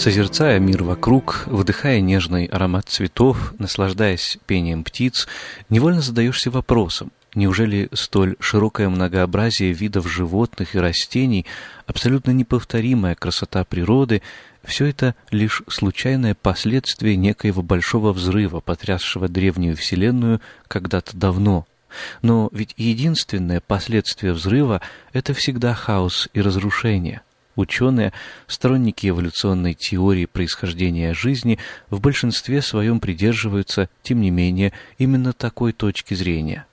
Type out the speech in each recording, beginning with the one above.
Созерцая мир вокруг, вдыхая нежный аромат цветов, наслаждаясь пением птиц, невольно задаешься вопросом, неужели столь широкое многообразие видов животных и растений, абсолютно неповторимая красота природы, все это лишь случайное последствие некоего большого взрыва, потрясшего древнюю Вселенную когда-то давно. Но ведь единственное последствие взрыва — это всегда хаос и разрушение — Ученые, сторонники эволюционной теории происхождения жизни, в большинстве своем придерживаются, тем не менее, именно такой точки зрения.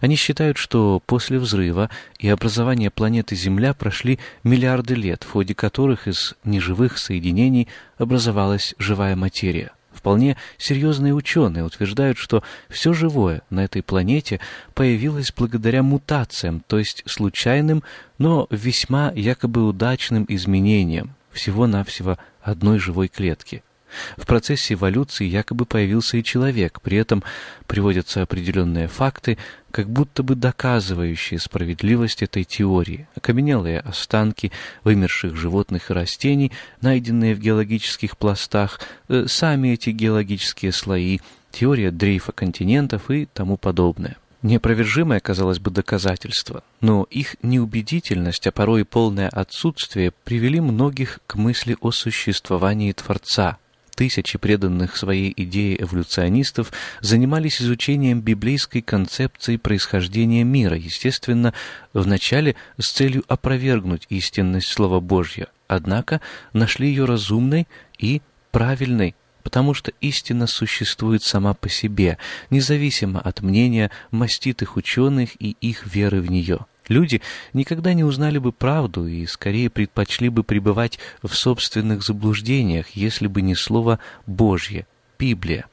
Они считают, что после взрыва и образования планеты Земля прошли миллиарды лет, в ходе которых из неживых соединений образовалась живая материя. Вполне серьезные ученые утверждают, что все живое на этой планете появилось благодаря мутациям, то есть случайным, но весьма якобы удачным изменениям всего-навсего одной живой клетки – в процессе эволюции якобы появился и человек, при этом приводятся определенные факты, как будто бы доказывающие справедливость этой теории. Окаменелые останки вымерших животных и растений, найденные в геологических пластах, э, сами эти геологические слои, теория дрейфа континентов и тому подобное. Неопровержимое, казалось бы, доказательство, но их неубедительность, а порой и полное отсутствие привели многих к мысли о существовании Творца, Тысячи преданных своей идее эволюционистов занимались изучением библейской концепции происхождения мира, естественно, вначале с целью опровергнуть истинность Слова Божья, однако нашли ее разумной и правильной, потому что истина существует сама по себе, независимо от мнения маститых ученых и их веры в нее. Люди никогда не узнали бы правду и скорее предпочли бы пребывать в собственных заблуждениях, если бы не слово Божье, Библия.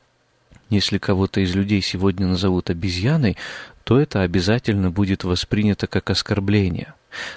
Если кого-то из людей сегодня назовут обезьяной, то это обязательно будет воспринято как оскорбление.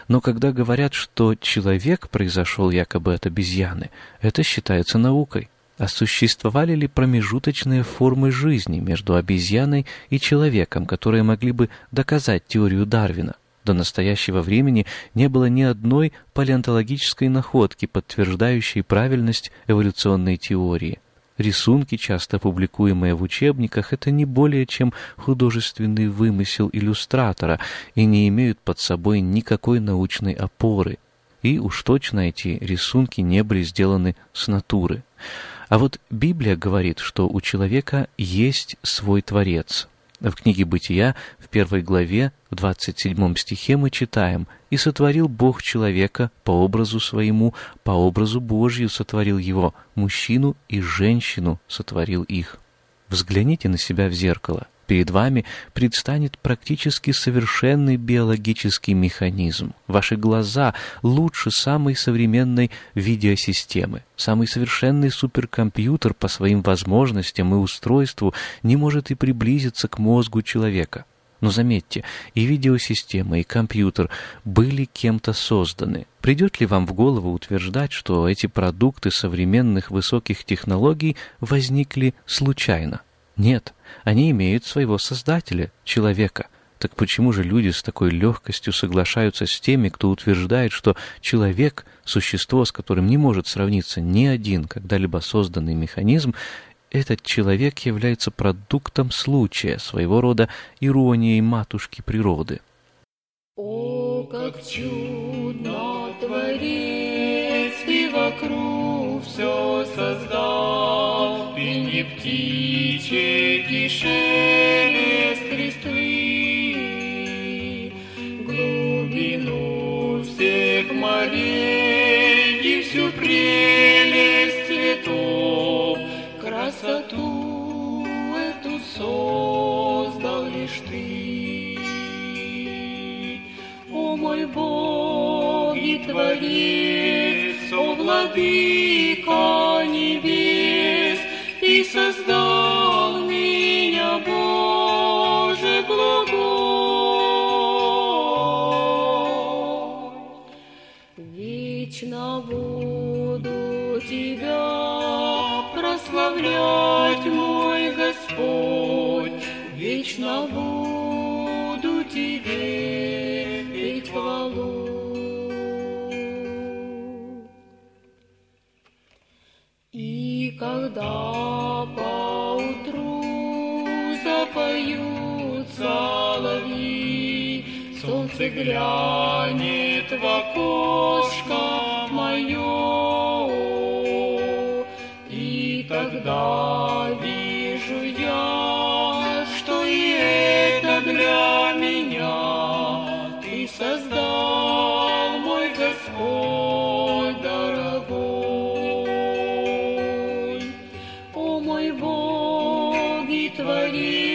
Но когда говорят, что человек произошел якобы от обезьяны, это считается наукой. А существовали ли промежуточные формы жизни между обезьяной и человеком, которые могли бы доказать теорию Дарвина? До настоящего времени не было ни одной палеонтологической находки, подтверждающей правильность эволюционной теории. Рисунки, часто публикуемые в учебниках, это не более чем художественный вымысел иллюстратора и не имеют под собой никакой научной опоры. И уж точно эти рисунки не были сделаны с натуры. А вот Библия говорит, что у человека есть свой Творец, в книге «Бытия» в первой главе, в 27 стихе мы читаем «И сотворил Бог человека по образу своему, по образу Божью сотворил его, мужчину и женщину сотворил их». Взгляните на себя в зеркало перед вами предстанет практически совершенный биологический механизм. Ваши глаза лучше самой современной видеосистемы. Самый совершенный суперкомпьютер по своим возможностям и устройству не может и приблизиться к мозгу человека. Но заметьте, и видеосистема, и компьютер были кем-то созданы. Придет ли вам в голову утверждать, что эти продукты современных высоких технологий возникли случайно? Нет, они имеют своего создателя, человека. Так почему же люди с такой легкостью соглашаются с теми, кто утверждает, что человек — существо, с которым не может сравниться ни один когда-либо созданный механизм, этот человек является продуктом случая, своего рода иронией матушки природы. О, как чудно творец, ты вокруг все создал, ты не птичек и шелест листвы, глубину всех морей и всю прелесть цветов, красоту эту создал лишь ты. О мой Бог и Творец, о Владыка Солнце глянет в окошко мое, И тогда вижу я, что и это для меня Ты создал, мой Господь дорогой. О мой Бог и Творец,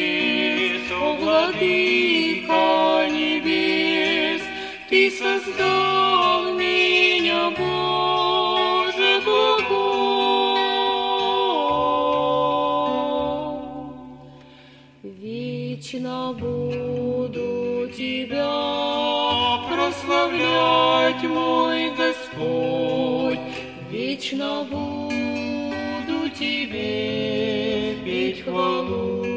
Вечно буду Тебя прославлять, мой Господь, Вечно буду Тебе петь хвалу.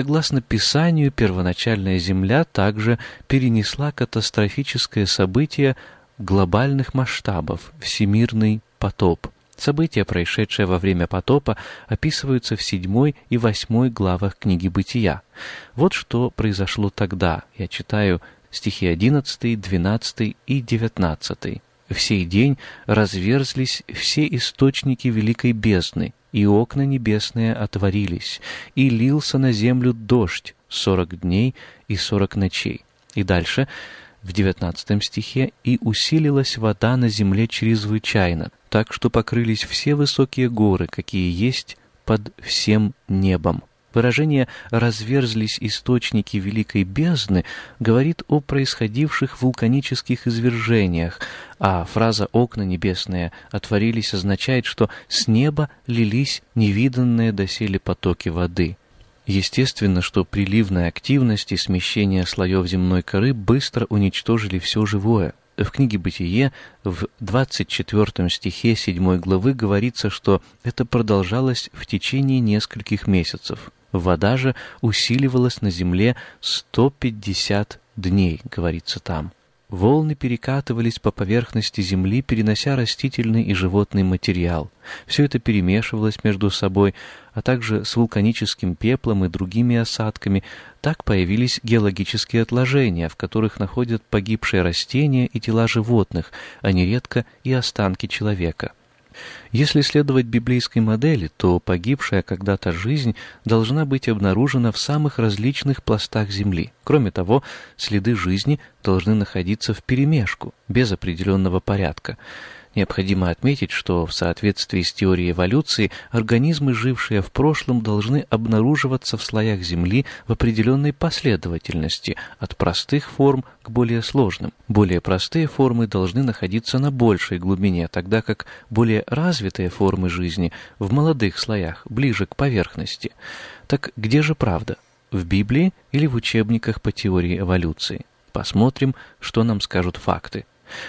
Согласно Писанию, первоначальная Земля также перенесла катастрофическое событие глобальных масштабов – всемирный потоп. События, происшедшие во время потопа, описываются в седьмой и восьмой главах книги «Бытия». Вот что произошло тогда. Я читаю стихи 11, 12 и 19. «В сей день разверзлись все источники великой бездны, и окна небесные отворились, и лился на землю дождь сорок дней и сорок ночей». И дальше в девятнадцатом стихе «И усилилась вода на земле чрезвычайно, так что покрылись все высокие горы, какие есть под всем небом». Выражение «разверзлись источники великой бездны» говорит о происходивших вулканических извержениях, а фраза «окна небесные отворились» означает, что с неба лились невиданные доселе потоки воды. Естественно, что приливная активность и смещение слоев земной коры быстро уничтожили все живое. В книге «Бытие» в 24 стихе 7 главы говорится, что это продолжалось в течение нескольких месяцев. Вода же усиливалась на земле 150 дней, говорится там. Волны перекатывались по поверхности земли, перенося растительный и животный материал. Все это перемешивалось между собой, а также с вулканическим пеплом и другими осадками. Так появились геологические отложения, в которых находят погибшие растения и тела животных, а нередко и останки человека. Если следовать библейской модели, то погибшая когда-то жизнь должна быть обнаружена в самых различных пластах земли. Кроме того, следы жизни должны находиться вперемешку, без определенного порядка. Необходимо отметить, что в соответствии с теорией эволюции организмы, жившие в прошлом, должны обнаруживаться в слоях Земли в определенной последовательности, от простых форм к более сложным. Более простые формы должны находиться на большей глубине, тогда как более развитые формы жизни в молодых слоях, ближе к поверхности. Так где же правда? В Библии или в учебниках по теории эволюции? Посмотрим, что нам скажут факты.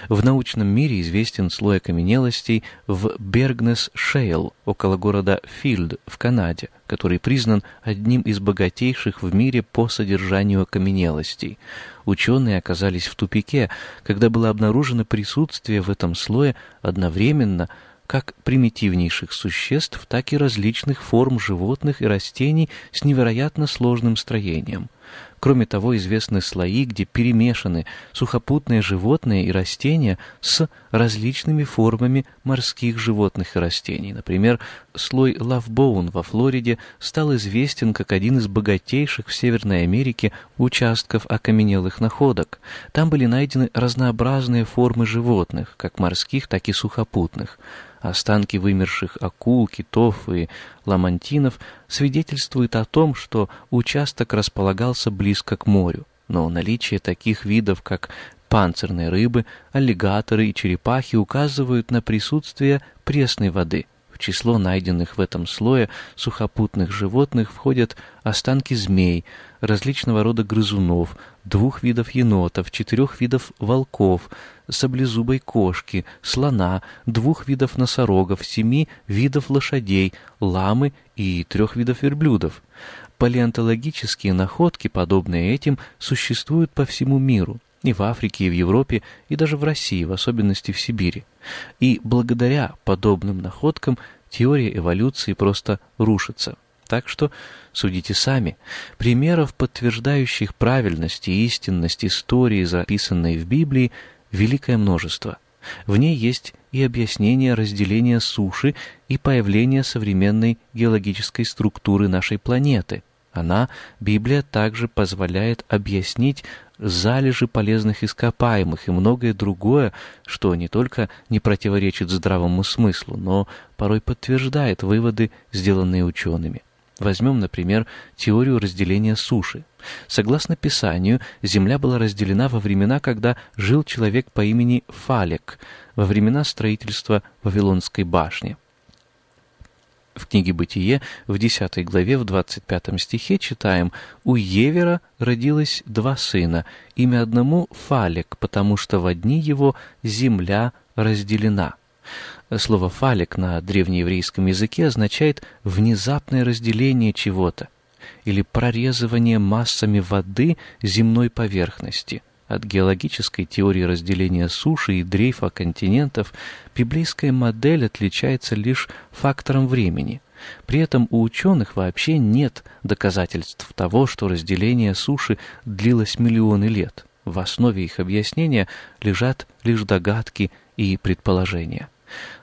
В научном мире известен слой окаменелостей в Бергнес-Шейл, около города Филд в Канаде, который признан одним из богатейших в мире по содержанию окаменелостей. Ученые оказались в тупике, когда было обнаружено присутствие в этом слое одновременно как примитивнейших существ, так и различных форм животных и растений с невероятно сложным строением – Кроме того, известны слои, где перемешаны сухопутные животные и растения с различными формами морских животных и растений. Например, слой Лавбоун во Флориде стал известен как один из богатейших в Северной Америке участков окаменелых находок. Там были найдены разнообразные формы животных, как морских, так и сухопутных. Останки вымерших акул, китов и ламантинов свидетельствуют о том, что участок располагался близко к морю. Но наличие таких видов, как панцирные рыбы, аллигаторы и черепахи указывают на присутствие пресной воды. Число найденных в этом слое сухопутных животных входят останки змей, различного рода грызунов, двух видов енотов, четырех видов волков, саблезубой кошки, слона, двух видов носорогов, семи видов лошадей, ламы и трех видов верблюдов. Палеонтологические находки, подобные этим, существуют по всему миру, и в Африке, и в Европе, и даже в России, в особенности в Сибири. И благодаря подобным находкам теория эволюции просто рушится. Так что судите сами. Примеров, подтверждающих правильность и истинность истории, записанной в Библии, великое множество. В ней есть и объяснение разделения суши и появления современной геологической структуры нашей планеты. Она, Библия, также позволяет объяснить залежи полезных ископаемых и многое другое, что не только не противоречит здравому смыслу, но порой подтверждает выводы, сделанные учеными. Возьмем, например, теорию разделения суши. Согласно Писанию, земля была разделена во времена, когда жил человек по имени Фалек, во времена строительства Вавилонской башни. В книге «Бытие» в 10 главе в 25 стихе читаем «У Евера родилось два сына, имя одному Фалек, потому что в одни его земля разделена». Слово «фалик» на древнееврейском языке означает «внезапное разделение чего-то» или прорезывание массами воды земной поверхности. От геологической теории разделения суши и дрейфа континентов библейская модель отличается лишь фактором времени. При этом у ученых вообще нет доказательств того, что разделение суши длилось миллионы лет. В основе их объяснения лежат лишь догадки и предположения.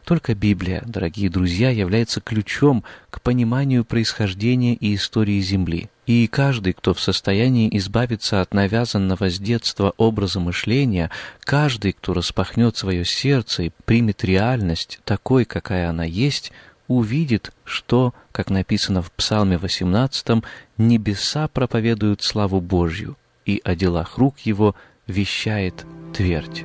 Только Библия, дорогие друзья, является ключом к пониманию происхождения и истории Земли. И каждый, кто в состоянии избавиться от навязанного с детства образа мышления, каждый, кто распахнет свое сердце и примет реальность такой, какая она есть, увидит, что, как написано в Псалме 18, небеса проповедуют славу Божью, и о делах рук его вещает твердь.